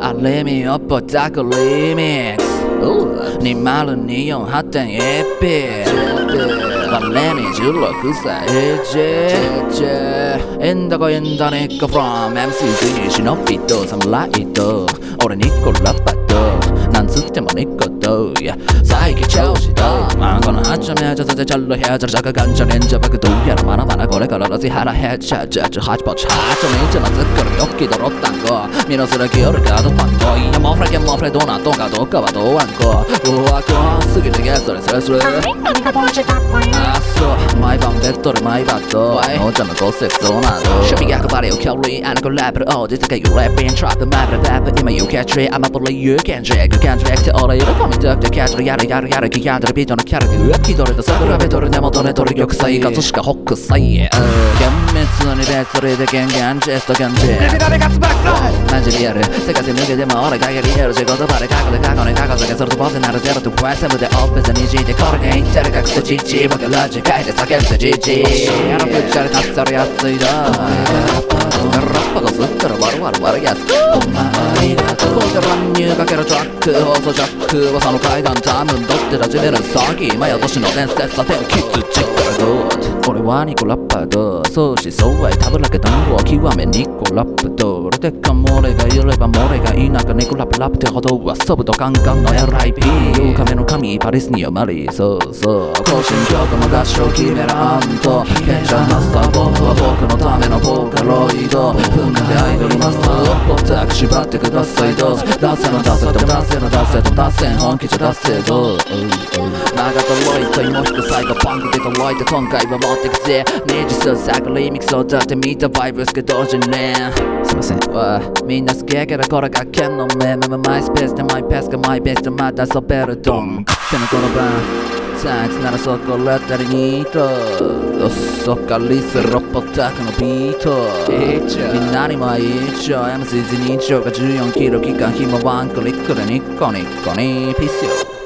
あれみよっぽザクリミックス2024.8.1ピバレミ16歳 AJ エンダコエンダネッコ from MC シノビとサムライと俺ニコラッパとなんつってもニコと最近調子とまあこの8めちゃぜちゃるへちゃるちゃかがんちゃねんじゃばくどうやらまだまだこれからラジハラヘチャチャチャハチポチハチョメンチャなずっくるよっきどろったんこミノスラキヨルガードパンコいやモフレケモフレどうなっとんかどっかはどうわんこうわこすぎてゲストでスレスレあそう毎晩ベッドで毎バットお茶のコセプトなの趣味がバレをキャリーあの子ラップル王子世界をラップイントラップマブルラップ今 You catch it I'm a bully You can drag You can drag って俺喜びたくてキャッチやるやるやる気がんでるビートのキャラで浮気取れた桜ベトル根元で取り玉砕葛飾北斎幻滅に別リでゲンゲンジェストゲンジマジリアル世界で抜けても俺がやり得る仕事場で過去で過去に過去だけそれとボスになるゼロとプライセブでオープンさ虹でこれが言ってる隠すじじい僕ラジ書いて叫ぶぜじじやろぶっちゃれ立ったらやついだラッパがすったらワルワルワルやつお前ありがとう。こうで乱入かけるトラック放送ジャック噂の階段タムンドって始める詐欺今や年の伝説さ天気つちったらどう俺はニコラッパーだ相思相愛たぶらけ単語を極めニコラップド俺でか漏れがいれば漏れがいなくニコラップラップってほど遊ぶとカンカンの LIP 8日目の神パリスに読まれそうそう更新曲の合唱決めらんと。賢者マスター僕は僕のためのボーカロイド。踏んでアイドルマスターを抱く縛ってくださいどうぞ出せの出せと出せの出せと出せん本気じゃ出せどう長とロイと芋引く最後パンクでとロイと今回は持ってくぜネジスサクリミックスを歌ってみたバイブスけどじゃねません。わみんな好きやけどこれがけんのめめめマイスペースでマイペースがマイベースでまた遊べるドン。ってのこの晩サイズならそこらったりにと。遅かりするポタクのビート。みんなにも一応 MCZ 認証が14キロ期間紐ワンクリックでニッコニッコに。ピスよ